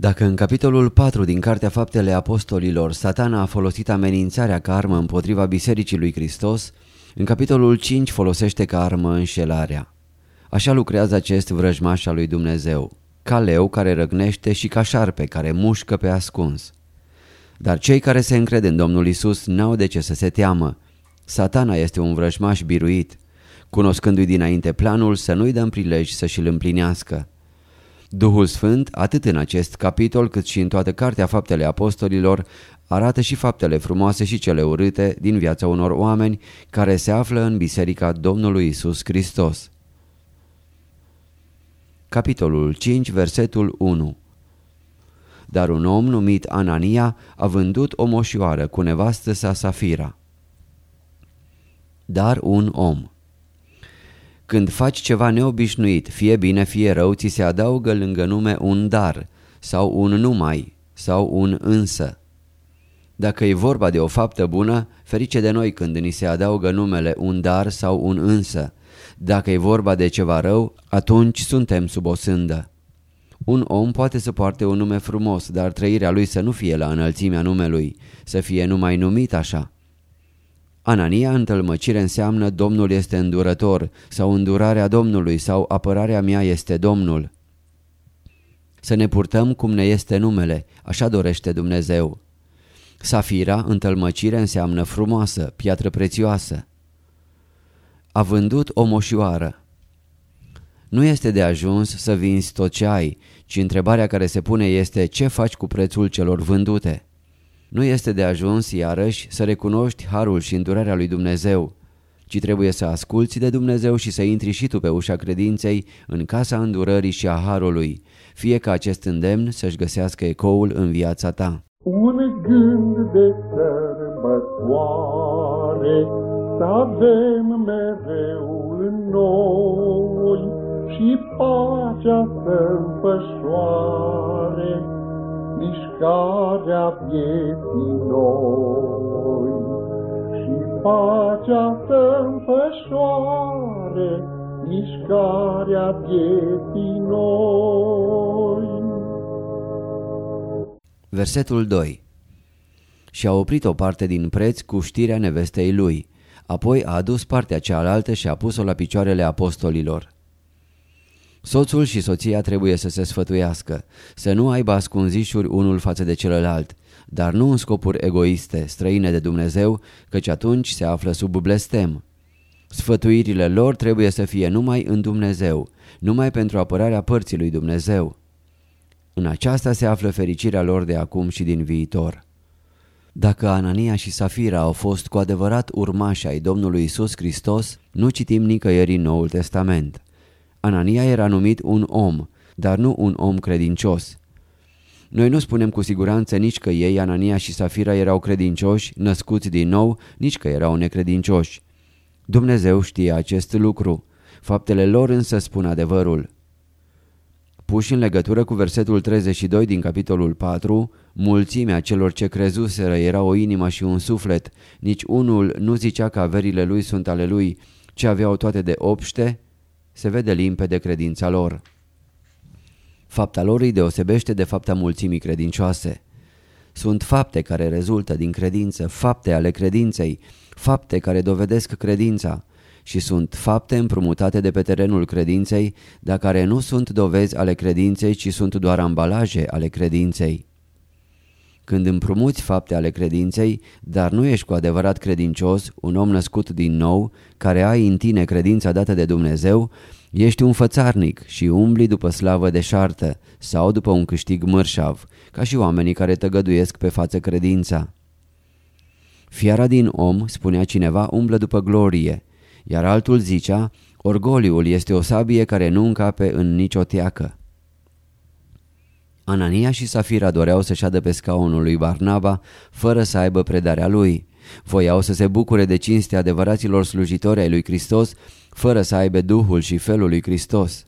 Dacă în capitolul 4 din Cartea Faptele Apostolilor satana a folosit amenințarea ca armă împotriva Bisericii lui Hristos, în capitolul 5 folosește ca armă înșelarea. Așa lucrează acest vrăjmaș al lui Dumnezeu, ca leu care răgnește și ca șarpe care mușcă pe ascuns. Dar cei care se încred în Domnul Isus n-au de ce să se teamă. Satana este un vrăjmaș biruit, cunoscându-i dinainte planul să nu-i dăm prilej să și-l împlinească. Duhul Sfânt, atât în acest capitol cât și în toată cartea faptele apostolilor, arată și faptele frumoase și cele urâte din viața unor oameni care se află în Biserica Domnului Isus Hristos. Capitolul 5, versetul 1 Dar un om numit Anania a vândut o moșioară cu nevastă sa Safira. Dar un om Când faci ceva neobișnuit, fie bine, fie rău, ți se adaugă lângă nume un dar sau un numai sau un însă. Dacă e vorba de o faptă bună, ferice de noi când ni se adaugă numele un dar sau un însă. Dacă e vorba de ceva rău, atunci suntem sub o sândă. Un om poate să poarte un nume frumos, dar trăirea lui să nu fie la înălțimea numelui, să fie numai numit așa. Anania în tălmăcire înseamnă Domnul este îndurător sau îndurarea Domnului sau apărarea mea este Domnul. Să ne purtăm cum ne este numele, așa dorește Dumnezeu. Safira, în tălmăcire, înseamnă frumoasă, piatră prețioasă. A vândut o moșioară. Nu este de ajuns să vinzi tot ce ai, ci întrebarea care se pune este ce faci cu prețul celor vândute. Nu este de ajuns, iarăși, să recunoști harul și îndurarea lui Dumnezeu, ci trebuie să asculți de Dumnezeu și să intri și tu pe ușa credinței în casa îndurării și a harului, fie ca acest îndemn să-și găsească ecoul în viața ta. Un gând de sărbătoare să avem mereu în noi și pacea să înfășoare mișcarea vieții noi și pacea să înfășoare mișcarea vieții noi. Versetul 2 Și a oprit o parte din preț cu știrea nevestei lui, apoi a adus partea cealaltă și a pus-o la picioarele apostolilor. Soțul și soția trebuie să se sfătuiască, să nu aibă ascunzișuri unul față de celălalt, dar nu în scopuri egoiste, străine de Dumnezeu, căci atunci se află sub blestem. Sfătuirile lor trebuie să fie numai în Dumnezeu, numai pentru apărarea părții lui Dumnezeu. În aceasta se află fericirea lor de acum și din viitor. Dacă Anania și Safira au fost cu adevărat urmași ai Domnului Isus Hristos, nu citim nicăieri în Noul Testament. Anania era numit un om, dar nu un om credincios. Noi nu spunem cu siguranță nici că ei, Anania și Safira, erau credincioși, născuți din nou, nici că erau necredincioși. Dumnezeu știe acest lucru. Faptele lor însă spun adevărul. Puși în legătură cu versetul 32 din capitolul 4, mulțimea celor ce crezuseră era o inimă și un suflet, nici unul nu zicea că averile lui sunt ale lui, ce aveau toate de obște, se vede limpede credința lor. Fapta lor îi deosebește de fapta mulțimii credincioase. Sunt fapte care rezultă din credință, fapte ale credinței, fapte care dovedesc credința și sunt fapte împrumutate de pe terenul credinței, dar care nu sunt dovezi ale credinței, ci sunt doar ambalaje ale credinței. Când împrumuți fapte ale credinței, dar nu ești cu adevărat credincios, un om născut din nou, care ai în tine credința dată de Dumnezeu, ești un fățarnic și umbli după slavă deșartă sau după un câștig mărșav, ca și oamenii care tăgăduiesc pe față credința. Fiara din om, spunea cineva, umblă după glorie, iar altul zicea, orgoliul este o sabie care nu încape în nicio teacă. Anania și Safira doreau să șadă pe scaunul lui Barnaba fără să aibă predarea lui. Voiau să se bucure de cinstea adevăraților slujitori ai lui Hristos fără să aibă Duhul și felul lui Hristos.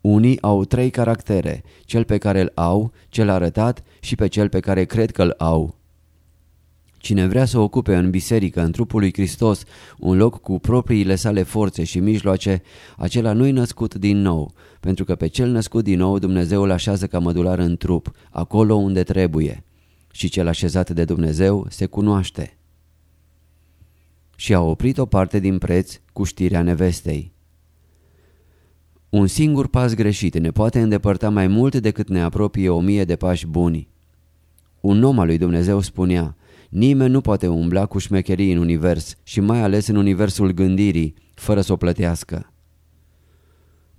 Unii au trei caractere, cel pe care îl au, cel arătat și pe cel pe care cred că îl au. Cine vrea să ocupe în biserică, în trupul lui Hristos, un loc cu propriile sale forțe și mijloace, acela nu-i născut din nou, pentru că pe cel născut din nou Dumnezeu îl așează ca mădular în trup, acolo unde trebuie. Și cel așezat de Dumnezeu se cunoaște. Și a oprit o parte din preț cu știrea nevestei. Un singur pas greșit ne poate îndepărta mai mult decât ne apropie o mie de pași buni. Un om al lui Dumnezeu spunea, Nimeni nu poate umbla cu șmecherii în univers și mai ales în universul gândirii, fără să o plătească.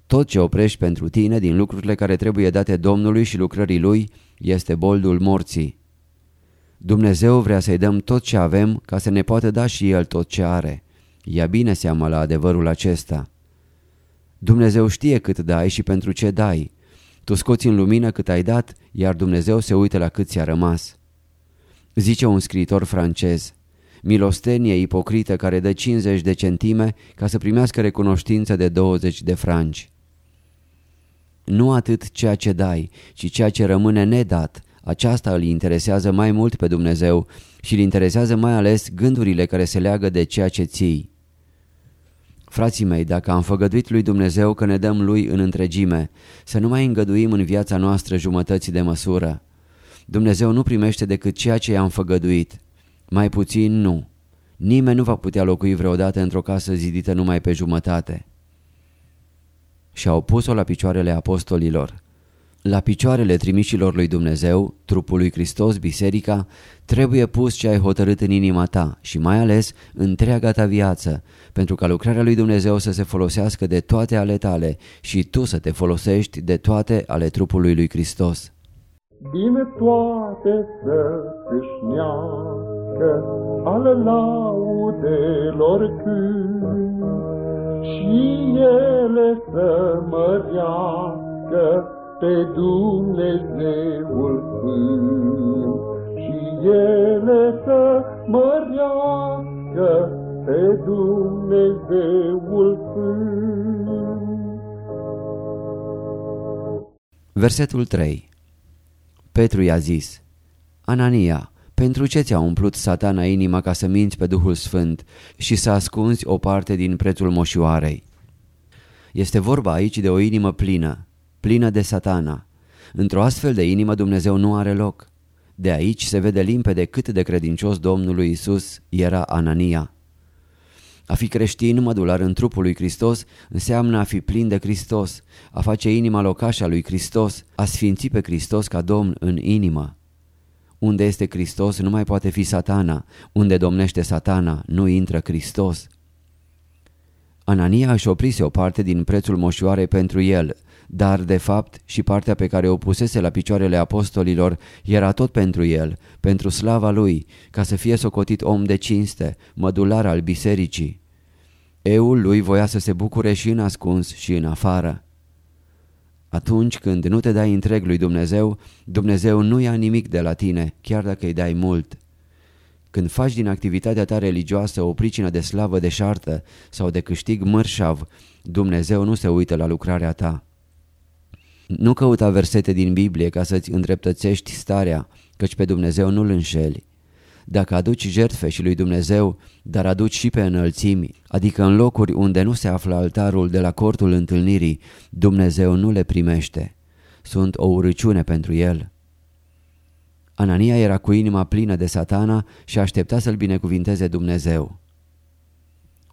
Tot ce oprești pentru tine din lucrurile care trebuie date Domnului și lucrării Lui este boldul morții. Dumnezeu vrea să-i dăm tot ce avem ca să ne poată da și El tot ce are. Ia bine seama la adevărul acesta. Dumnezeu știe cât dai și pentru ce dai. Tu scoți în lumină cât ai dat, iar Dumnezeu se uită la cât ți-a rămas. Zice un scriitor francez, milostenie ipocrită care dă 50 de centime ca să primească recunoștință de 20 de franci. Nu atât ceea ce dai, ci ceea ce rămâne nedat, aceasta îl interesează mai mult pe Dumnezeu și îl interesează mai ales gândurile care se leagă de ceea ce ții. Frații mei, dacă am făgăduit lui Dumnezeu că ne dăm lui în întregime, să nu mai îngăduim în viața noastră jumătăți de măsură. Dumnezeu nu primește decât ceea ce i-am făgăduit. Mai puțin nu. Nimeni nu va putea locui vreodată într-o casă zidită numai pe jumătate. Și au pus-o la picioarele apostolilor. La picioarele trimișilor lui Dumnezeu, trupul lui Hristos, biserica, trebuie pus ce ai hotărât în inima ta și mai ales întreaga ta viață, pentru ca lucrarea lui Dumnezeu să se folosească de toate ale tale și tu să te folosești de toate ale trupului lui Hristos din toate să câșnească al laudelor când și ele să mărească pe Dumnezeul Sfânt și ele să mărească pe Dumnezeul Sfânt. Versetul 3 Petru i-a zis, Anania, pentru ce ți-a umplut satana inima ca să minți pe Duhul Sfânt și să ascunzi o parte din prețul moșioarei? Este vorba aici de o inimă plină, plină de satana. Într-o astfel de inimă Dumnezeu nu are loc. De aici se vede limpede cât de credincios Domnului Isus era Anania. A fi creștin mădular în trupul lui Hristos înseamnă a fi plin de Hristos, a face inima locașa lui Hristos, a sfinți pe Hristos ca Domn în inimă. Unde este Hristos nu mai poate fi satana, unde domnește satana nu intră Hristos. Anania își oprise o parte din prețul moșioarei pentru el, dar de fapt și partea pe care o pusese la picioarele apostolilor era tot pentru el, pentru slava lui, ca să fie socotit om de cinste, mădular al bisericii. Eul lui voia să se bucure și în ascuns și în afară. Atunci când nu te dai întreg lui Dumnezeu, Dumnezeu nu ia nimic de la tine, chiar dacă îi dai mult. Când faci din activitatea ta religioasă o pricină de slavă deșartă sau de câștig mărșav, Dumnezeu nu se uită la lucrarea ta. Nu căuta versete din Biblie ca să-ți îndreptățești starea, căci pe Dumnezeu nu-L înșeli. Dacă aduci jertfe și lui Dumnezeu, dar aduci și pe înălțimi, adică în locuri unde nu se află altarul de la cortul întâlnirii, Dumnezeu nu le primește. Sunt o urăciune pentru el. Anania era cu inima plină de satana și aștepta să-l binecuvinteze Dumnezeu.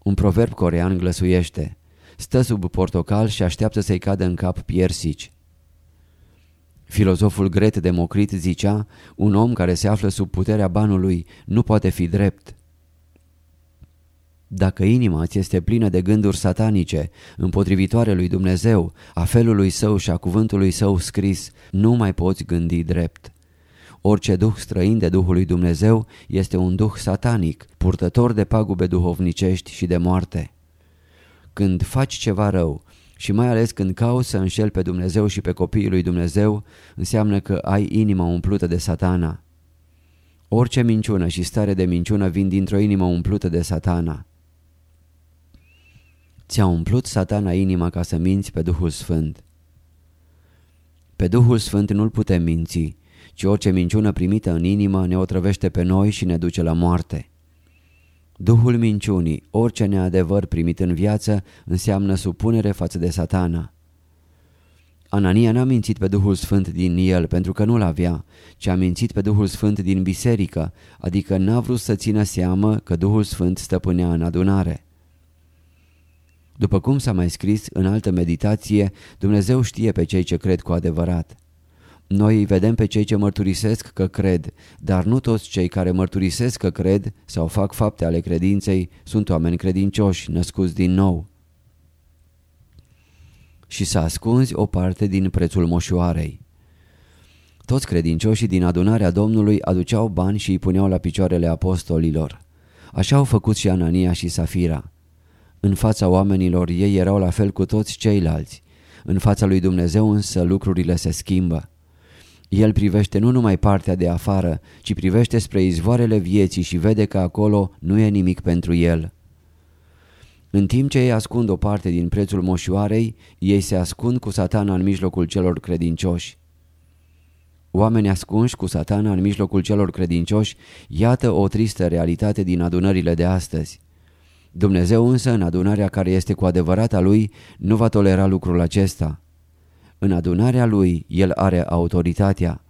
Un proverb corean glăsuiește, stă sub portocal și așteaptă să-i cadă în cap piersici. Filozoful gret Democrit zicea, un om care se află sub puterea banului nu poate fi drept. Dacă inima ți este plină de gânduri satanice, împotrivitoare lui Dumnezeu, a felului său și a cuvântului său scris, nu mai poți gândi drept. Orice duh străin de Duhul lui Dumnezeu este un duh satanic, purtător de pagube duhovnicești și de moarte. Când faci ceva rău și mai ales când cauți să înșel pe Dumnezeu și pe copiii lui Dumnezeu, înseamnă că ai inima umplută de satana. Orice minciună și stare de minciună vin dintr-o inimă umplută de satana. Ți-a umplut satana inima ca să minți pe Duhul Sfânt. Pe Duhul Sfânt nu-l putem minți, ci orice minciună primită în inimă ne otrăvește pe noi și ne duce la moarte. Duhul minciunii, orice neadevăr primit în viață, înseamnă supunere față de satana. Anania n-a mințit pe Duhul Sfânt din el pentru că nu-l avea, ci a mințit pe Duhul Sfânt din biserică, adică n-a vrut să țină seamă că Duhul Sfânt stăpânea în adunare. După cum s-a mai scris în altă meditație, Dumnezeu știe pe cei ce cred cu adevărat. Noi îi vedem pe cei ce mărturisesc că cred, dar nu toți cei care mărturisesc că cred sau fac fapte ale credinței sunt oameni credincioși, născuți din nou. Și să ascunzi o parte din prețul moșoarei. Toți credincioșii din adunarea Domnului aduceau bani și îi puneau la picioarele apostolilor. Așa au făcut și Anania și Safira. În fața oamenilor ei erau la fel cu toți ceilalți. În fața lui Dumnezeu însă lucrurile se schimbă. El privește nu numai partea de afară, ci privește spre izvoarele vieții și vede că acolo nu e nimic pentru el. În timp ce ei ascund o parte din prețul moșoarei, ei se ascund cu satana în mijlocul celor credincioși. Oameni ascunși cu satana în mijlocul celor credincioși, iată o tristă realitate din adunările de astăzi. Dumnezeu însă, în adunarea care este cu adevărat a Lui, nu va tolera lucrul acesta. În adunarea Lui, El are autoritatea.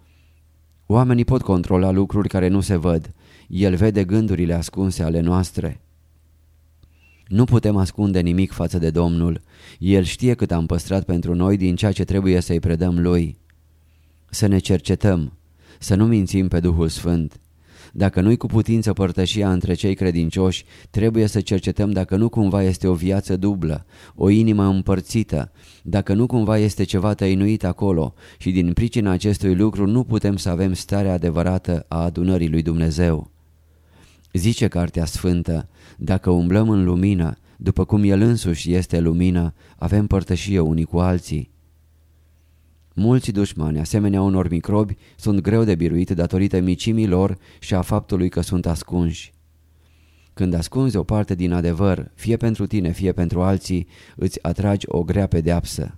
Oamenii pot controla lucruri care nu se văd. El vede gândurile ascunse ale noastre. Nu putem ascunde nimic față de Domnul. El știe cât am păstrat pentru noi din ceea ce trebuie să-i predăm Lui. Să ne cercetăm, să nu mințim pe Duhul Sfânt. Dacă nu-i cu putință părtășia între cei credincioși, trebuie să cercetăm dacă nu cumva este o viață dublă, o inimă împărțită, dacă nu cumva este ceva tăinuit acolo și din pricina acestui lucru nu putem să avem starea adevărată a adunării lui Dumnezeu. Zice Cartea Sfântă, dacă umblăm în lumină, după cum El însuși este lumină, avem părtășie unii cu alții. Mulți dușmani, asemenea unor microbi, sunt greu de biruit datorită micimii lor și a faptului că sunt ascunși. Când ascunzi o parte din adevăr, fie pentru tine, fie pentru alții, îți atragi o grea pedeapsă.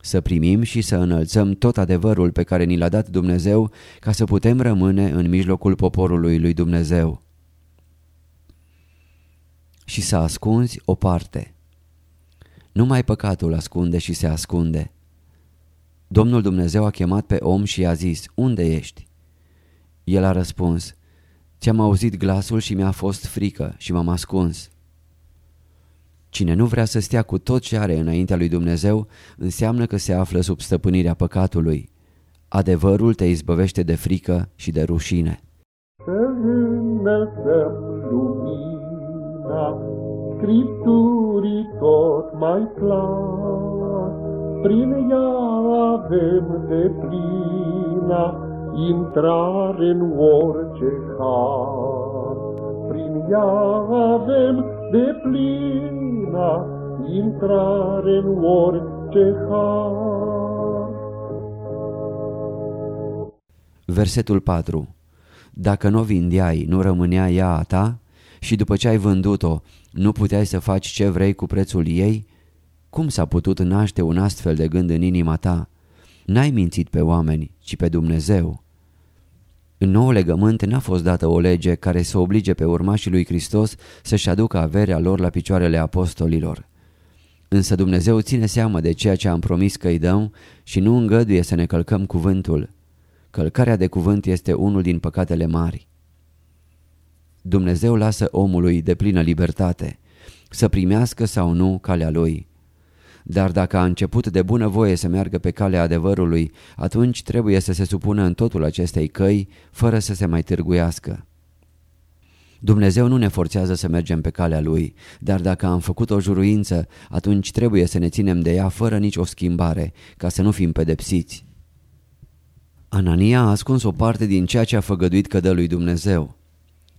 Să primim și să înălțăm tot adevărul pe care ni l-a dat Dumnezeu ca să putem rămâne în mijlocul poporului lui Dumnezeu. Și să ascunzi o parte. Numai păcatul ascunde și se ascunde. Domnul Dumnezeu a chemat pe om și i-a zis, unde ești? El a răspuns, ți-am auzit glasul și mi-a fost frică și m-am ascuns. Cine nu vrea să stea cu tot ce are înaintea lui Dumnezeu, înseamnă că se află sub stăpânirea păcatului. Adevărul te izbăvește de frică și de rușine. Să lumina Scripturii tot mai clar, prin ea avem de plina intrare în orice har. Prin ea avem de plina intrare în orice har. Versetul 4 Dacă nu vindeai, nu rămânea ea a ta? Și după ce ai vândut-o, nu puteai să faci ce vrei cu prețul ei? Cum s-a putut naște un astfel de gând în inima ta? N-ai mințit pe oameni, ci pe Dumnezeu. În nou legământ n-a fost dată o lege care să oblige pe urmașii lui Hristos să-și aducă averea lor la picioarele apostolilor. Însă Dumnezeu ține seama de ceea ce am promis că îi dăm și nu îngăduie să ne călcăm cuvântul. Călcarea de cuvânt este unul din păcatele mari. Dumnezeu lasă omului de plină libertate, să primească sau nu calea lui. Dar dacă a început de bună voie să meargă pe calea adevărului, atunci trebuie să se supună în totul acestei căi, fără să se mai târguiască. Dumnezeu nu ne forțează să mergem pe calea Lui, dar dacă am făcut o juruință, atunci trebuie să ne ținem de ea fără nicio schimbare, ca să nu fim pedepsiți. Anania a ascuns o parte din ceea ce a făgăduit că dă lui Dumnezeu.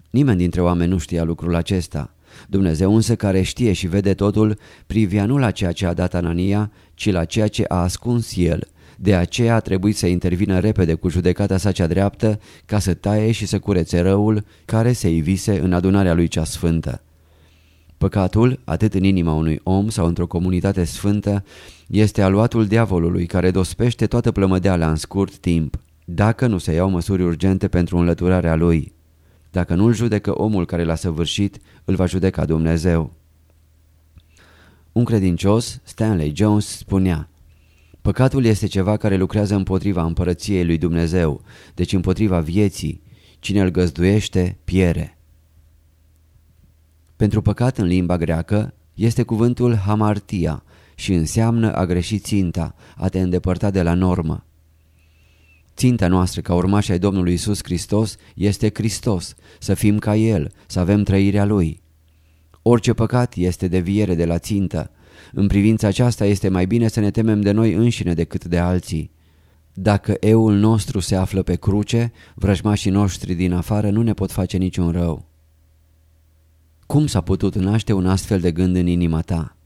Nimeni dintre oameni nu știa lucrul acesta. Dumnezeu însă care știe și vede totul, privia nu la ceea ce a dat Anania, ci la ceea ce a ascuns el. De aceea a trebuit să intervină repede cu judecata sa cea dreaptă ca să taie și să curețe răul care se ivise în adunarea lui cea sfântă. Păcatul, atât în inima unui om sau într-o comunitate sfântă, este aluatul diavolului care dospește toată plămădeala în scurt timp, dacă nu se iau măsuri urgente pentru înlăturarea lui. Dacă nu-l judecă omul care l-a săvârșit, îl va judeca Dumnezeu. Un credincios, Stanley Jones, spunea Păcatul este ceva care lucrează împotriva împărăției lui Dumnezeu, deci împotriva vieții. Cine îl găzduiește, piere. Pentru păcat în limba greacă este cuvântul hamartia și înseamnă a greși ținta, a te îndepărta de la normă. Ținta noastră ca urmași ai Domnului Isus Hristos este Hristos, să fim ca El, să avem trăirea Lui. Orice păcat este deviere de la țintă. În privința aceasta este mai bine să ne temem de noi înșine decât de alții. Dacă eul nostru se află pe cruce, vrăjmașii noștri din afară nu ne pot face niciun rău. Cum s-a putut naște un astfel de gând în inima ta?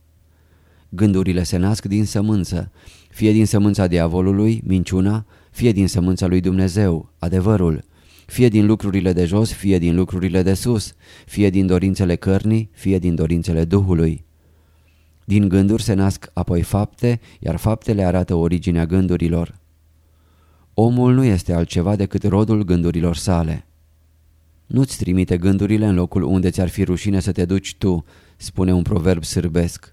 Gândurile se nasc din sămânță, fie din sămânța diavolului, minciuna, fie din sămânța lui Dumnezeu, adevărul, fie din lucrurile de jos, fie din lucrurile de sus, fie din dorințele cărnii, fie din dorințele Duhului. Din gânduri se nasc apoi fapte, iar faptele arată originea gândurilor. Omul nu este altceva decât rodul gândurilor sale. Nu-ți trimite gândurile în locul unde ți-ar fi rușine să te duci tu, spune un proverb sârbesc.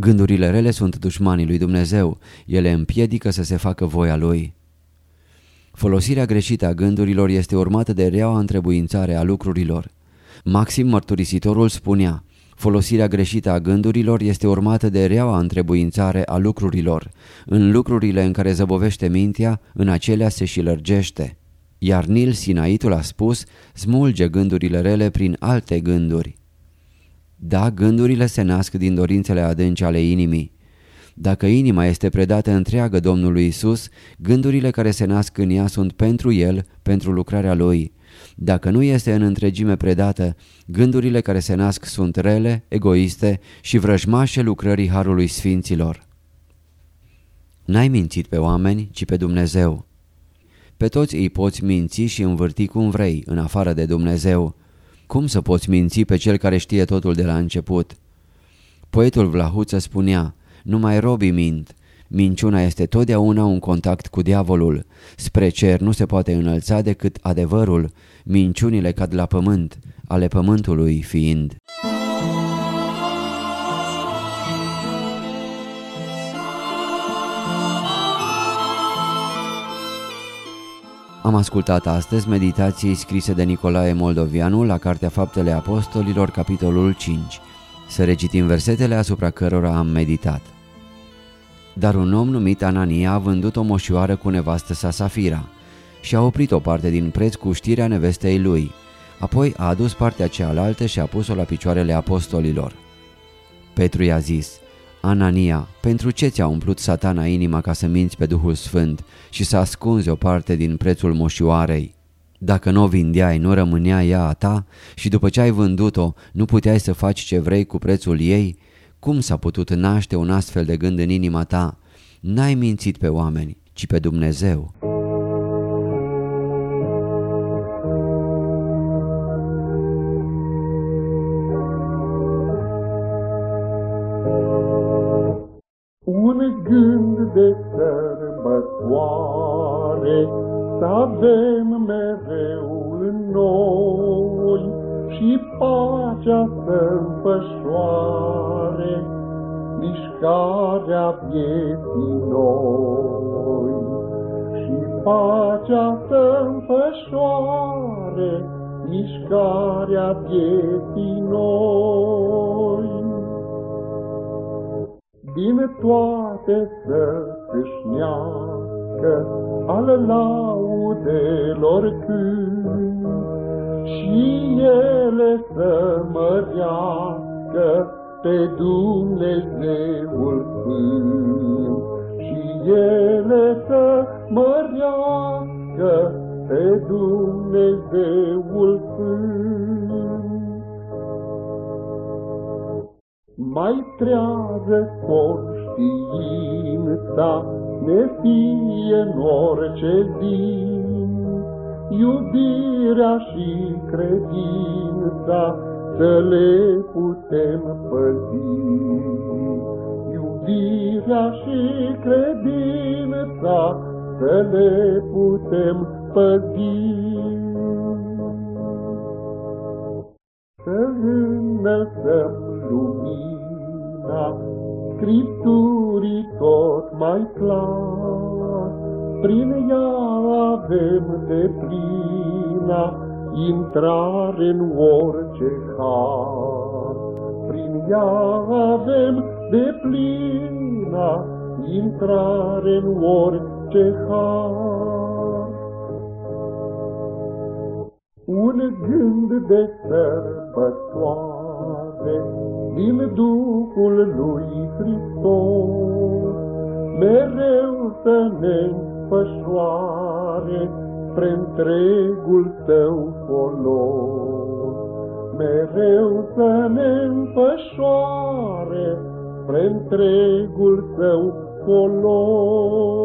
Gândurile rele sunt dușmanii lui Dumnezeu, ele împiedică să se facă voia lui. Folosirea greșită a gândurilor este urmată de reaua întrebuințare a lucrurilor. Maxim Mărturisitorul spunea, folosirea greșită a gândurilor este urmată de reaua întrebuințare a lucrurilor. În lucrurile în care zăbovește mintea, în acelea se și lărgește. Iar Nil Sinaitul a spus, smulge gândurile rele prin alte gânduri. Da, gândurile se nasc din dorințele adânci ale inimii. Dacă inima este predată întreagă Domnului Isus, gândurile care se nasc în ea sunt pentru El, pentru lucrarea Lui. Dacă nu este în întregime predată, gândurile care se nasc sunt rele, egoiste și vrăjmașe lucrării Harului Sfinților. N-ai mințit pe oameni, ci pe Dumnezeu. Pe toți îi poți minți și învârti cum vrei, în afară de Dumnezeu. Cum să poți minți pe cel care știe totul de la început? Poetul Vlahuță spunea, numai robii mint. Minciuna este totdeauna un contact cu diavolul. Spre cer nu se poate înălța decât adevărul. Minciunile cad la pământ, ale pământului fiind. Am ascultat astăzi meditații scrise de Nicolae Moldovianu la Cartea Faptele Apostolilor, capitolul 5. Să recitim versetele asupra cărora am meditat. Dar un om numit Anania a vândut o moșioară cu nevastă sa Safira și a oprit o parte din preț cu știrea nevestei lui. Apoi a adus partea cealaltă și a pus-o la picioarele apostolilor. Petru i-a zis, Anania, pentru ce ți-a umplut satana inima ca să minți pe Duhul Sfânt și să ascunzi o parte din prețul moșioarei? Dacă nu o vindeai, nu rămânea ea a ta și după ce ai vândut-o, nu puteai să faci ce vrei cu prețul ei? Cum s-a putut naște un astfel de gând în inima ta? N-ai mințit pe oameni, ci pe Dumnezeu. Avem mereu în noi și pacea să înfășoare mișcarea vieții noi. Și pacea să înfășoare mișcarea vieții noi. din toate să câșnească al laudelor când și ele să mărească pe Dumnezeul Sfânt. Și ele să mărească pe Dumnezeul Sfânt. Mai trează conștiința, ne fie în orice zi, iubirea și credința să le putem păzi. Iubirea și credința să le putem păzi. Să înălțăm lumina Scripturii tot mai clar, prin ea avem de plina intrare în orice har. Prin ea avem de plina intrare în orice har. Un gând de sărbătoare din Duhul lui Hristos, mereu să ne înfășoare spre întregul tău folos. Mereu să ne împășoare spre întregul tău folos.